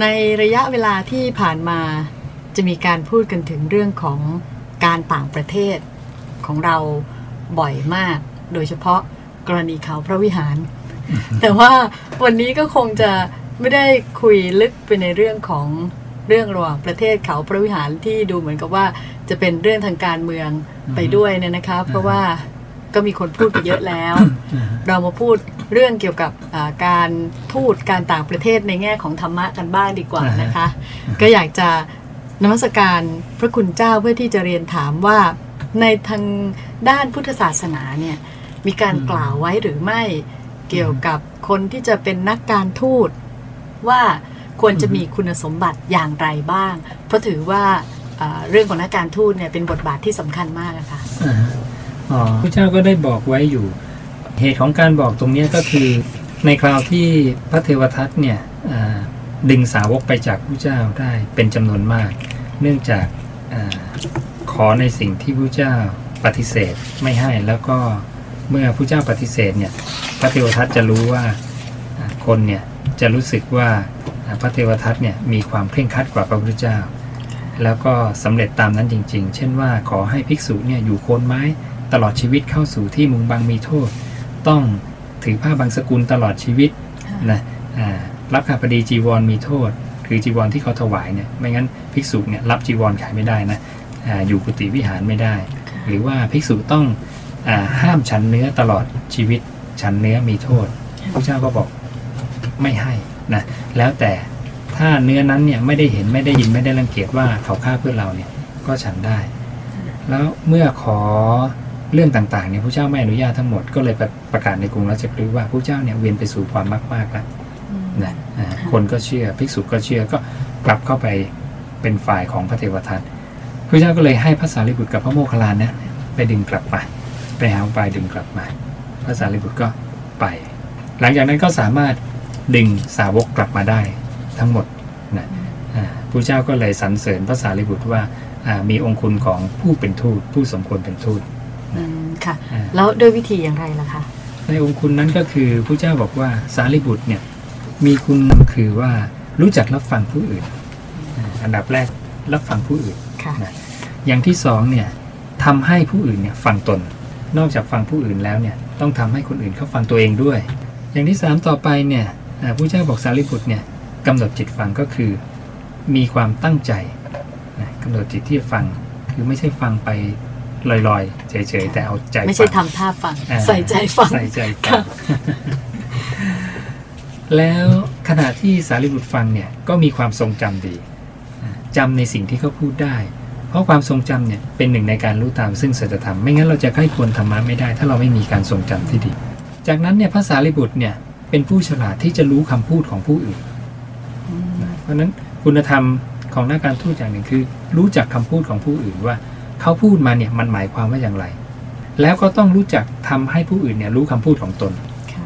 ในระยะเวลาที่ผ่านมาจะมีการพูดกันถึงเรื่องของการต่างประเทศของเราบ่อยมาก โดยเฉพาะกรณีเขาพระวิหาร แต่ว่าวันนี้ก็คงจะไม่ได้คุยลึกไปในเรื่องของเรื่องระหว่างประเทศเขาพระวิหารที่ดูเหมือนกับว่าจะเป็นเรื่องทางการเมืองไปด้วยเนี่ยนะคะ เพราะว่า ก็มีคนพูดไปเยอะแล้ว เรามาพูดเรื่องเกี่ยวกับอ่าการทูตการต่างประเทศในแง่ของธรรมะกันบ้างดีกว่านะคะ ก็อยากจะนมัสการพระคุณเจ้าเพื่อที่จะเรียนถามว่าในทางด้านพุทธศาสนาเนี่ยมีการกล่าวไว้หรือไม่เกี่ยวกับคนที่จะเป็นนักการทูตว่าควรจะมีคุณสมบัติอย่างไรบ้าง เพราะถือว่าอ่าเรื่องของนักการทูตเนี่ยเป็นบทบาทที่สำคัญมากอะค่ะอ่าฮะอ๋อ พระเจ้าก็ได้บอกไว้อยู่ เหตุของการบอกตรงนี้ก็คือในคราวที่พระเทวทัตเนี่ยดึงสาวกไปจากพระเจ้าได้เป็นจำนวนมาก เนื่องจากอขอในสิ่งที่พระเจ้าปฏิเสธไม่ให้แล้วก็เมื่อพระเจ้าปฏิเสธเนี่ยพระเทวทัตจะรู้ว่าคนเนี่ยจะรู้สึกว่าพระเทวทัตเนี่ยมีความเคร่งครัดกว่าพระพุทธเจ้า แล้วก็สำเร็จตามนั้นจริง ๆ เช่นว่าขอให้ภิกษุเนี่ยอยู่โคนไม้ ตลอดชีวิตเข้าสู่ที่มุงบังมีโทษ ต้องถือผ้าบางสกุลตลอดชีวิตนะอ่ารับขาพดีจีวรมีโทษ คือจีวรที่เขาถวายเนี่ยไม่งั้นภิกษุเนี่ยรับจีวรขายไม่ได้นะอาอยู่กุฏิวิหารไม่ได้ หรือว่าภิกษุต้องอาห้ามฉันเนื้อตลอดชีวิตฉันเนื้อมีโทษพระเจ้าก็บอกไม่ให้นะแล้วแต่ถ้าเนื้อนั้นเนี่ยไม่ได้เห็นไม่ได้ยินไม่ได้รังเกียจว่าเขาฆ่าเพื่อเราเนี่ยก็ฉันได้ แล้วเมื่อขอ เรื่องต่างๆเนี่ยพระเจ้าไม่อนุญาตทั้งหมดก็เลยประประกาศในกรุงราชคฤห์ว่าพระเจ้าเนี่ยเวียนไปสู่ความมากๆแล้วนะอ่าคนก็เชื่อภิกษุก็เชื่อก็กลับเข้าไปเป็นฝ่ายของพระเทวทัตพระเจ้าก็เลยให้พระสารีบุตรกับพระโมคคัลลานะไปดึงกลับมาไปหาอุบายดึงกลับมาพระสารีบุตรก็ไป หลังจากนั้นก็สามารถดึงสาวกกลับมาได้ทั้งหมดนะอ่าพระเจ้าก็เลยสรรเสริญพระสารีบุตรว่าอ่ามีองค์คุณของผู้เป็นทูตผู้สมควรเป็นทูตอืม ค่ะอ่าแล้วด้วยวิธีอย่างไรล่ะคะในองค์คุณนั้นก็คือพระเจ้าบอกว่าสารีบุตรเนี่ยมีคุณคือว่ารู้จักรับฟังผู้อื่นอ่าอันดับแรกรับฟังผู้อื่นค่ะนะอย่างที่สองเนี่ยทำให้ผู้อื่นเนี่ยฟังตน นอกจากฟังผู้อื่นแล้วเนี่ยต้องทำให้คนอื่นเขาฟังตัวเองด้วย อย่างที่สามต่อไปเนี่ยอ่าพระเจ้าบอกสารีบุตรเนี่ยกำหนดจิตฟังก็คือ มีความตั้งใจนะกำหนดจิตที่จะฟังคือไม่ใช่ฟังไป ลอยๆ เฉยๆ แต่เอาใจไม่ใช่ฟังทำท่าฟังอ่าใส่ใจฟัง ใส่ใจฟัค่ะงแล้วขณะที่สารีบุตรฟังเนี่ยก็มีความทรงจำดีอ่าจำในสิ่งที่เขาพูดได้ เพราะความทรงจำเนี่ยเป็นหนึ่งในการรู้ตามซึ่งสัจธรรม ไม่งั้นเราจะใคร่ควรธรรมะไม่ได้ ถ้าเราไม่มีการทรงจำที่ดี จากนั้นเนี่ยพระสารีบุตรเนี่ยเป็นผู้ฉลาดที่จะรู้คำพูดของผู้อื่นอืมเพราะฉะนั้นคุณธรรมของนักการทูตอย่างหนึ่งคือ รู้จักคำพูดของผู้อื่นว่า เขาพูดมาเนี่ยมันหมายความว่าอย่างไร แล้วก็ต้องรู้จักทำให้ผู้อื่นเนี่ยรู้คำพูดของตนค่ะ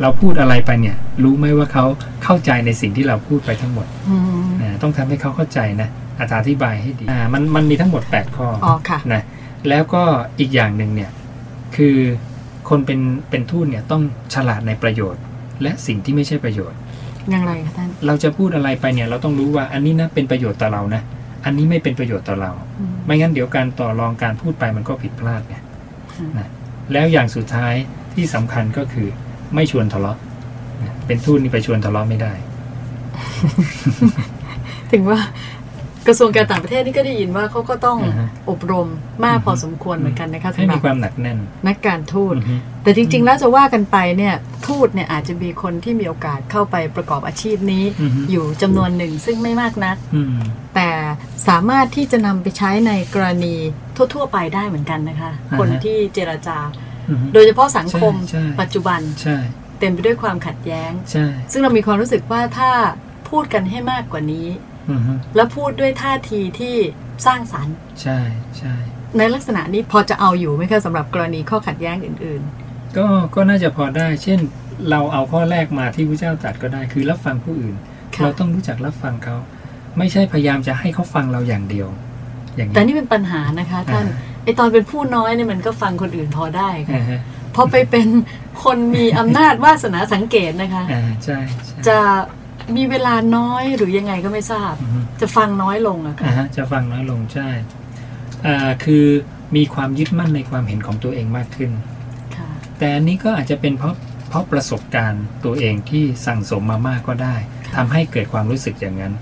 เราพูดอะไรไปเนี่ย รู้ไหมว่าเขาเข้าใจในสิ่งที่เราพูดไปทั้งหมดอืมอ่าต้องทำให้เขาเข้าใจนะอธิบายให้ดีอ่ามันมันมีทั้งหมด 8 ข้ออ๋อค่ะนะแล้วก็อีกอย่างหนึ่งเนี่ยคือคนเป็นเป็นทูตเนี่ยต้องฉลาดในประโยชน์ และสิ่งที่ไม่ใช่ประโยชน์อย่างไรคะท่านเราจะพูดอะไรไปเนี่ยเราต้องรู้ว่าอันนี้นะเป็นประโยชน์ต่อเรานะ อันนี้ไม่เป็นประโยชน์ต่อเราอืมไม่งั้นเดี๋ยวการต่อรองการพูดไปมันก็ผิดพลาดไงอืมนะแล้วอย่างสุดท้ายที่สำคัญก็คือไม่ชวนทะเลาะนะเป็นทูตนี่ไปชวนทะเลาะไม่ได้ ถึงว่า กระทรวงการต่างประเทศนี่ก็ได้ยินว่าเขาก็ต้องอ่าฮะอบรมมากอือฮึพอสมควรเหมือนกันนะคะให้สำหรัมีบความหนักแน่นนักการทูตอือฮึแต่จริง ๆ แล้วจะว่ากันไปเนี่ยทูตเนี่ยอาจจะมีคนที่มีโอกาสเข้าไปประกอบอาชีพนี้อือฮึอยู่จำนวนหนึ่งซึ่งไม่มากนักอืมแต่สามารถที่จะนำไปใช้ในกรณีทั่ว ๆ ไปได้เหมือนกันนะคะอ่าฮะคนที่เจรจาอือฮึโดยเฉพาะสังคมใช่ใช่ปัจจุบันใช่เต็มไปด้วยความขัดแย้งใช่ซึ่งเรามีความรู้สึกว่าถ้าพูดกันให้มากกว่านี้อือฮึ แล้วพูดด้วยท่าทีที่สร้างสรรค์ ใช่ใช่ในลักษณะนี้พอจะเอาอยู่ไหมคะสำหรับกรณีข้อขัดแย้งอื่นก็ก็น่าจะพอได้ เช่น เราเอาข้อแรกมาที่พระเจ้าตรัสก็ได้คือรับฟังผู้อื่นๆค่ะเราต้องรู้จักรับฟังเขาไม่ใช่พยายามจะให้เขาฟังเราอย่างเดียว อย่างแต่นี่เป็นปัญหานะคะ ท่านอ่าไอตอนเป็นผู้น้อยเนี่ยมันก็ฟังคนอื่นพอได้ค่ะอ่าฮะพอไปเป็นคนมีอำนาจวาสนาสังเกตนะคะอ่าใช่ใช่ จะ มีเวลาน้อยหรือยังไงก็ไม่ทราบ อือฮึ จะฟังน้อยลงอะอ่าค่ะฮะจะฟังน้อยลงใช่อ่าคือมีความยึดมั่นในความเห็นของตัวเองมากขึ้น ค่ะ แต่อันนี้ก็อาจจะเป็นเพราะเพราะประสบการณ์ตัวเองที่สั่งสมมามากก็ได้ค่ะทำให้เกิดความรู้สึกอย่างนั้น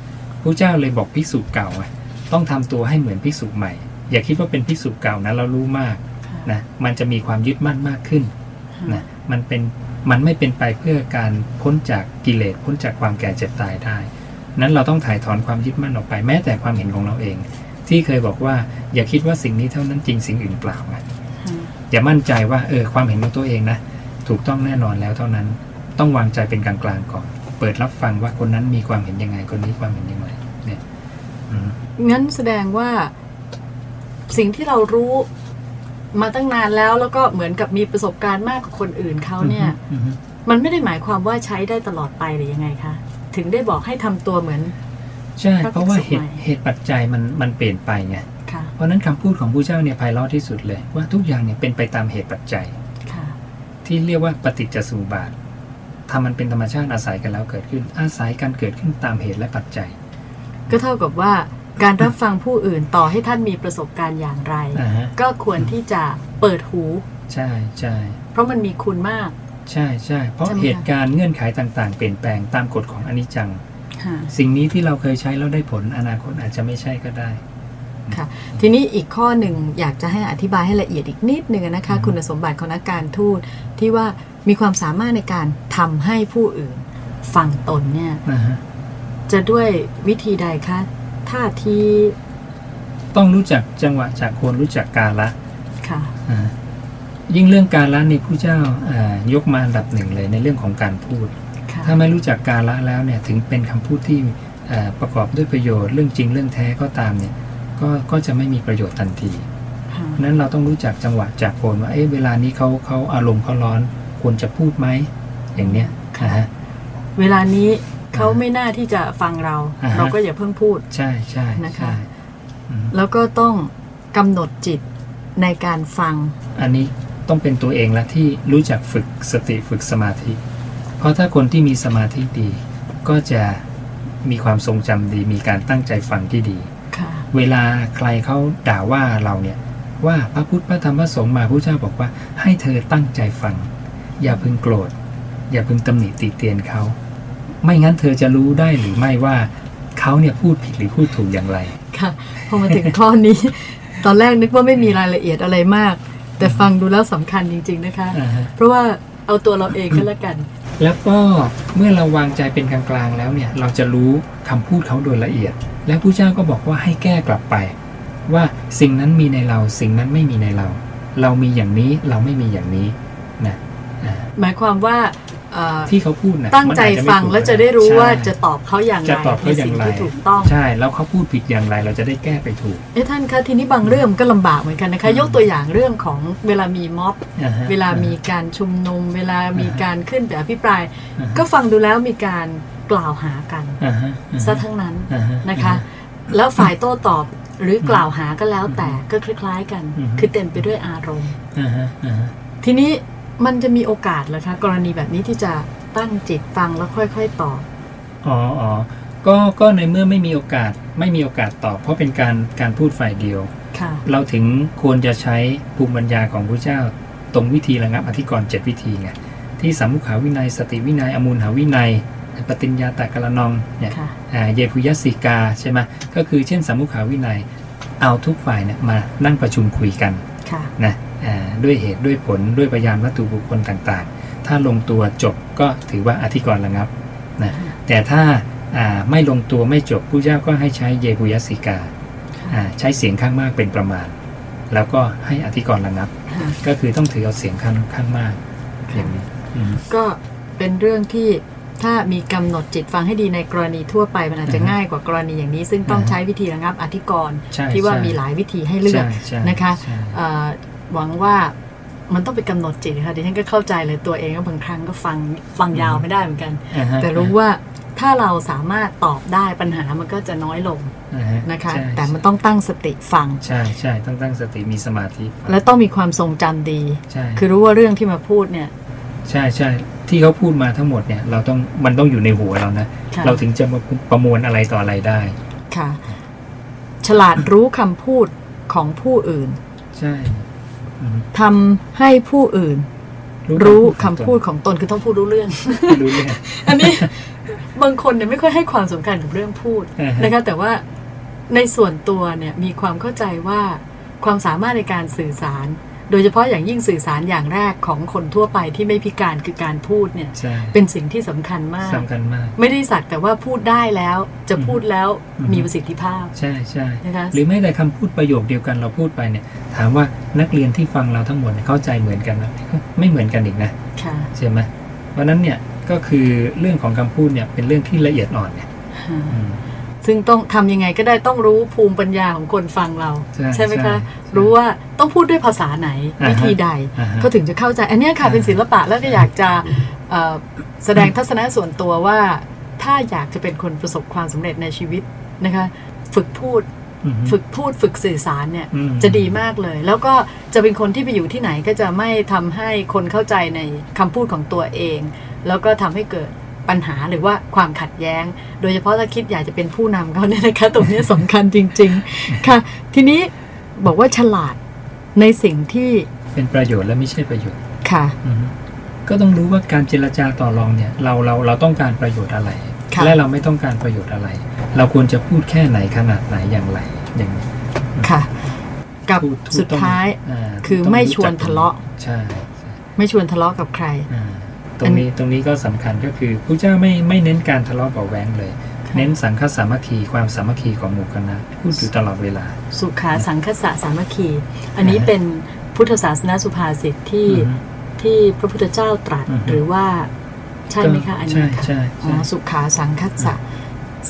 พระเจ้าเลยบอกภิกษุเก่าไงต้องทำตัวให้เหมือนภิกษุใหม่ อย่าคิดว่าเป็นภิกษุเก่านะเรารู้มากค่ะนะมันจะมีความยึดมั่นมากขึ้นค่ะนะมันเป็น มันไม่เป็นไปเพื่อการพ้นจากกิเลสพ้นจากความแก่เจ็บตายได้ นั้นเราต้องถ่ายถอนความยึดมั่นออกไปแม้แต่ความเห็นของเราเอง ที่เคยบอกว่าอย่าคิดว่าสิ่งนี้เท่านั้นจริงสิ่งอื่นเปล่าไงค่ะอย่ามั่นใจว่าเออความเห็นของตัวเองนะถูกต้องแน่นอนแล้วเท่านั้น ต้องวางใจเป็นกลางๆก่อน เปิดรับฟังว่าคนนั้นมีความเห็นยังไง คนนี้ความเห็นยังไงเนี่ยงั้นแสดงว่าสิ่งที่เรารู้ มาตั้งนานแล้วแล้วก็เหมือนกับมีประสบการณ์มากกว่าคนอื่นเขาเนี่ยอือฮึมันไม่ได้หมายความว่าใช้ได้ตลอดไปหรือยังไงคะ ถึงได้บอกให้ทำตัวเหมือน ใช่พระเพราะว่าภิกษุเหตุใหม่เหตุปัจจัยมันมันเปลี่ยนไปไงค่ะเพราะฉะนั้นคำพูดของผู้เจ้าเนี่ยไพเราะที่สุดเลย ว่าทุกอย่างเนี่ยเป็นไปตามเหตุปัจจัยค่ะที่เรียกว่าปฏิจจสมุปบาททำมันเป็นธรรมชาติอาศัยกันแล้วเกิดขึ้น อาศัยการเกิดขึ้นตามเหตุและปัจจัย ก็เท่ากับว่า การรับฟังผู้อื่นต่อให้ท่านมีประสบการณ์อย่างไรอ่าฮะก็ควรที่จะเปิดหู ใช่ใช่เพราะมันมีคุณมาก ใช่ใช่เพราะใช่ไหมคะเหตุการณ์เงื่อนไขต่าง ๆ เปลี่ยนแปลงตามกฎของอนิจจังค่ะสิ่งนี้ที่เราเคยใช้แล้วได้ผลอนาคตอาจจะไม่ใช่ก็ได้ค่ะทีนี้อีกข้อหนึ่งอยากจะให้อธิบายให้ละเอียดอีกนิดนึงนะคะอืมคุณสมบัติของนักการทูตที่ว่ามีความสามารถในการทำให้ผู้อื่นฟังตนเนี่ยนะฮะจะด้วยวิธีใดคะ ท่าที ต้องรู้จักจังหวะจากควรรู้จักกาละค่ะอ่ายิ่งเรื่องการละในผู้เจ้าอ่ายกมาอันดับหนึ่งเลยในเรื่องของการพูดค่ะถ้าไม่รู้จักกาละแล้วเนี่ยถึงเป็นคำพูดที่อ่าประกอบด้วยประโยชน์เรื่องจริงเรื่องแท้ก็ตามเนี่ยก็ก็จะไม่มีประโยชน์ทันทีค่ะเพราะฉะนั้นเราต้องรู้จักจังหวะจากโคนว่าเอ๊ะเวลานี้เขาเขาอารมณ์เขาร้อนควรจะพูดไหมอย่างเนี้ยนะฮะเวลานี้ เขาไม่น่าที่จะฟังเราอ่าฮะเราก็อย่าเพิ่งพูด ใช่ใช่นะคะใช่อืมแล้วก็ต้องกำหนดจิตในการฟัง อันนี้ต้องเป็นตัวเองละที่รู้จักฝึกสติฝึกสมาธิ เพราะถ้าคนที่มีสมาธิดี ก็จะมีความทรงจำดี มีการตั้งใจฟังที่ดีค่ะเวลาใครเขาด่าว่าเราเนี่ยว่าพระพุทธพระธรรมพระสงฆ์มาพระเจ้าบอกว่า ให้เธอตั้งใจฟัง อย่าพึงโกรธ อย่าพึงตำหนิติเตียนเขา ไม่งั้นเธอจะรู้ได้หรือไม่ว่าเขาเนี่ยพูดผิดหรือพูดถูกอย่างไร ค่ะ พอมาถึงข้อนี้ ตอนแรกนึกว่าไม่มีรายละเอียดอะไรมาก แต่ฟังดูแล้วสำคัญจริง ๆนะคะอ่าฮะเพราะว่าเอาตัวเราเองก็แล้วกัน แล้วก็เมื่อเราวางใจเป็นกลางๆแล้วเนี่ย เราจะรู้คำพูดเขาโดยละเอียด และผู้เจ้าก็บอกว่าให้แก้กลับไป ว่าสิ่งนั้นมีในเรา สิ่งนั้นไม่มีในเรา เรามีอย่างนี้เราไม่มีอย่างนี้นะอ่าหมายความว่าเอ่อ ที่เขาพูดนะตั้งใจมันอาะไม่ฟังถูกแล้วจะได้รู้ใช่ว่าจะตอบเขาอย่างไรจะตอบเขาอย่างไรในสิ่ที่ถูกต้องใช่แล้วเขาพูดผิดอย่างไรเราจะได้แก้ไปถูกเอ้ท่านคะทีนี้บางเรื่องมันก็ลำบากเหมือนกันนะคะอืมยกตัวอย่างเรื่องของเวลามีม็อบอ่ฮะเวลามีการชุมนุม เวลามีการขึ้นไปอภิปรายอ่าฮะก็ฟังดูแล้วมีการกล่าวหากันอ่าฮะอ่าฮะซะทั้งนั้นอ่าฮนะคะ แล้วฝ่ายโต้ตอบหรือกล่าวหาก็แล้วแต่ก็คล้าย ๆ กันอืมคือเต็มไปด้วยอารมณ์อ่าฮะอ่าฮะทีนี้ มันจะมีโอกาสเหรอคะกรณีแบบนี้ที่จะตั้งจิตฟังแล้วค่อย ๆตอบอ๋ออ๋อก็ก็ในเมื่อไม่มีโอกาสไม่มีโอกาสตอบ เพราะเป็นการการพูดฝ่ายเดียวค่ะเราถึงควรจะใช้ภูมิปัญญาของพระเจ้า ตรงวิธีระงับอธิกรณ์เจ็ดวิธีไงที่สัมมุขาวินัย สติวินัย อมูลหาวินัย ปฏิญญาตากรนองเนี่ยค่ะอ่าเยพุยสิกาใช่ไหมก็คือเช่นสัมมุขาวินัยเอาทุกฝ่ายเนี่ยมานั่งประชุมคุยกันค่ะนะอ่า ด้วยเหตุด้วยผลด้วยพยานวัตถุบุคคลต่างๆ ถ้าลงตัวจบก็ถือว่าอธิกรณ์ระงับนะแต่ถ้าอ่าไม่ลงตัวไม่จบผู้เจ้าก็ให้ใช้เยปุยสิกาอ่าใช้เสียงข้างมากเป็นประมาณ แล้วก็ให้อธิกรณ์ระงับค่ะก็คือต้องถือเอาเสียงข้างข้างมากอย่างนี้อืมก็เป็นเรื่องที่ถ้ามีกำหนดจิตฟังให้ดีในกรณีทั่วไปมันอาจจะอือฮึง่ายกว่ากรณีอย่างนี้ ซึ่งต้องอือฮึใช้วิธีระงับอธิกรณ์ใช่ที่ว่าใช่มีหลายวิธีให้เลือกใช่ใช่นะคะใช่เอ่อ หวังว่ามันต้องไปกำหนดจิตค่ะดิฉันก็เข้าใจเลยตัวเองก็บางครั้งก็ฟังฟังยาวไม่ได้เหมือนกันอ่าฮะแต่รู้ว่าถ้าเราสามารถตอบได้ปัญหามันก็จะน้อยลงอ่าฮนะคะใช่แต่มันต้องตั้งสติฟัง ใช่ใช่ต้องตั้งสติมีสมาธิ และต้องมีความทรงจำดีใช่คือรู้ว่าเรื่องที่มาพูดเนี่ย ใช่ใช่ที่เขาพูดมาทั้งหมดเนี่ยเราต้องมันต้องอยู่ในหัวเรานะค่ะเราถึงจะมาประมวลอะไรต่ออะไรได้ ค่ะ ฉลาดรู้คำพูดของผู้อื่น ใช่อืม ทำให้ผู้อื่น รู้คำพูดของตนคือต้องพูดรู้เรื่องรู้เรื่อง อันนี้บางคนเนี่ยไม่ค่อยให้ความสำคัญกับเรื่องพูดอ่าฮะนะคะแต่ว่าในส่วนตัวเนี่ยมีความเข้าใจว่าความสามารถในการสื่อสาร โดยเฉพาะอย่างยิ่งสื่อสารอย่างแรกของคนทั่วไปที่ไม่พิการคือการพูดเนี่ยใช่เป็นสิ่งที่สำคัญมากสำคัญมาก ไม่ได้สักแต่ว่าพูดได้แล้วจะพูดแล้วอืมมีประสิทธิภาพ ใช่ใช่นะคะหรือแม้แต่คำพูดประโยคเดียวกันเราพูดไปเนี่ย ถามว่านักเรียนที่ฟังเราทั้งหมดเนี่ยเข้าใจเหมือนกันไหมไม่เหมือนกันอีกนะค่ะใช่ไหมเพราะฉะนั้นเนี่ยก็คือเรื่องของคำพูดเนี่ยเป็นเรื่องที่ละเอียดอ่อนเนี่ยอืม ซึ่งต้องทำยังไงก็ได้ต้องรู้ภูมิปัญญาของคนฟังเรา ใช่ไหมใช่คะใช่รู้ว่าต้องพูดด้วยภาษาไหนอ่าฮะวิธีใดอ่าฮะเขาถึงจะเข้าใจ อันเนี้ยค่ะอ่าเป็นศิลปะแล้วก็อยากจะเอ่อแสดงทัศนะส่วนตัวว่า ถ้าอยากจะเป็นคนประสบความสำเร็จในชีวิตนะคะ ฝึกพูดอืมฝึกพูดฝึกสื่อสารเนี่ยอืมจะดีมากเลย แล้วก็จะเป็นคนที่ไปอยู่ที่ไหนก็จะไม่ทำให้คนเข้าใจในคำพูดของตัวเอง แล้วก็ทำให้เกิด ปัญหาหรือว่าความขัดแย้ง โดยเฉพาะถ้าคิดอยากจะเป็นผู้นำเขาเนี่ยนะคะตรงนี้สำคัญจริง ๆ ค่ะ ทีนี้บอกว่าฉลาดในสิ่งที่เป็นประโยชน์และไม่ใช่ประโยชน์ค่ะอืมก็ต้องรู้ว่าการเจรจาต่อรองเนี่ยเราเราเราต้องการประโยชน์อะไรค่ะและเราไม่ต้องการประโยชน์อะไร เราควรจะพูดแค่ไหนขนาดไหนอย่างไรอย่างนี้ค่ะ กับพูพูสุดต้องท้ายอ่าคือต้องไม่รู้ชวนจักทะเลาะใช่ใช่ไม่ชวนทะเลาะกับใครอ่าต รงนี้ตรงนี้ก็สำคัญก็คือผู้เจ้าไม่ไม่เน้นการทะเลาะเบาะแวงเลยค่ะเน้นสังฆสามัคคีความสามัคคีของหมู่คณะพูดอยู่ตลอดเวลา สุขาสังคสะสามัคคี อันนี้อ่าฮะเป็นพุทธศาสนาสุภาษิตที่อือฮึที่พระพุทธเจ้าตรัสอือฮึหรือว่าใช่ไหมคะอันนี้ใช่ค่ะใช่อ๋อใช่สุขาสังคสะ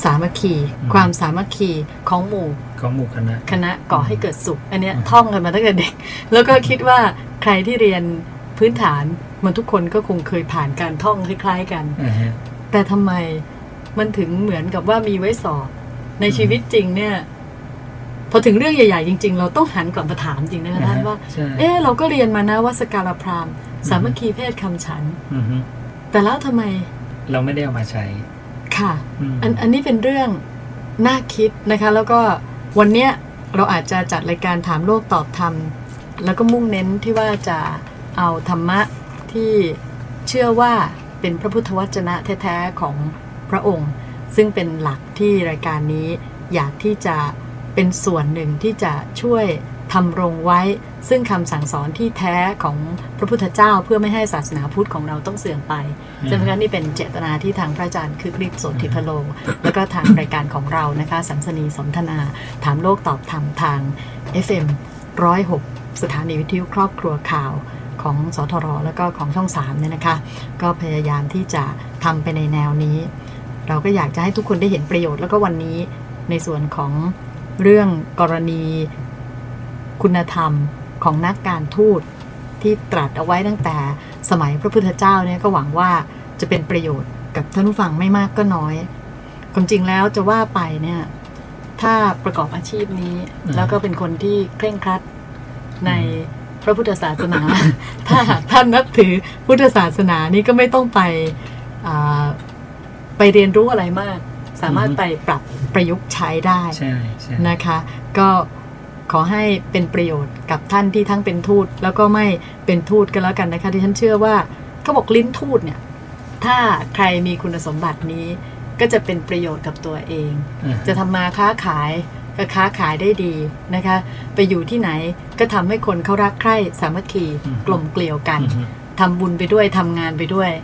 สามัคคีอืมความสามัคคีของหมู่ของหมู่คณะคณะก่อให้เกิดสุข อันเนี้ยอืมท่องกันมาตั้งแต่เด็ก แล้วก็คิดว่าใครที่เรียนพื้นฐาน มันทุกคนก็คงเคยผ่านการท่องคล้าย ๆ กันอ่าฮะแต่ทำไมมันถึงเหมือนกับว่ามีไว้สอบ ในชีวิตจริงเนี่ย พอถึงเรื่องใหญ่ ๆ จริง ๆ เราต้องหันกลับมาถามจริงนะคะท่านว่าใช่เออเราก็เรียนมานะว่าสการพราหมณ์สามัคคีเพศคำฉันอือฮึแต่แล้วทำไม เราไม่ได้เอามาใช้ ค่ะมอันอันนี้เป็นเรื่องน่าคิดนะคะ แล้วก็วันเนี้ยเราอาจจะจัดรายการถามโลกตอบธรรม แล้วก็มุ่งเน้นที่ว่าจะเอาธรรมะ ที่เชื่อว่าเป็นพระพุทธวจนะแท้ๆของพระองค์ ซึ่งเป็นหลักที่รายการนี้อยากที่จะเป็นส่วนหนึ่งที่จะช่วยทำรงไว้ ซึ่งคำสั่งสอนที่แท้ของพระพุทธเจ้าเพื่อไม่ให้ศาสนาพุทธของเราต้องเสื่อมไปใช่ไหมคะนี่เป็นเจตนาที่ทางพระอาจารย์คือคริสโสติพโล แล้วก็ทางรายการของเรานะคะ สัมสนีสนทนาถามโลกตอบธรรมทาง FM 106 สถานีวิทยุครอบครัวข่าว ของสทรแล้วก็ของช่อง3เนี่ยนะคะ ก็พยายามที่จะทำไปในแนวนี้ เราก็อยากจะให้ทุกคนได้เห็นประโยชน์แล้วก็วันนี้ในส่วนของเรื่องกรณีคุณธรรมของนักการทูตที่ตรัสเอาไว้ตั้งแต่สมัยพระพุทธเจ้าเนี่ยก็หวังว่าจะเป็นประโยชน์กับท่านผู้ฟังไม่มากก็น้อยความจริงแล้วจะว่าไปเนี่ย ถ้าประกอบอาชีพนี้ แล้วก็เป็นคนที่เคร่งครัดใน พระพุทธศาสนา ถ้าหากท่านนับถือพุทธศาสนานี่ก็ไม่ต้องไปอ่าไปเรียนรู้อะไรมาก สามารถไปปรับประยุกต์ใช้ได้ใช่ใช่นะคะ ก็ขอให้เป็นประโยชน์กับท่านที่ทั้งเป็นทูต แล้วก็ไม่เป็นทูตกันแล้วกันนะคะที่ฉันเชื่อว่าเขาบอกลิ้นทูตเนี่ย ถ้าใครมีคุณสมบัตินี้ก็จะเป็นประโยชน์กับตัวเองอ่าจะทำมาค้าขาย ก็ค้าขายได้ดีนะคะ ไปอยู่ที่ไหนก็ทำให้คนเขารักใคร่สามัคคีกลมเกลียวกันอือฮึทำบุญไปด้วยทำงานไปด้วย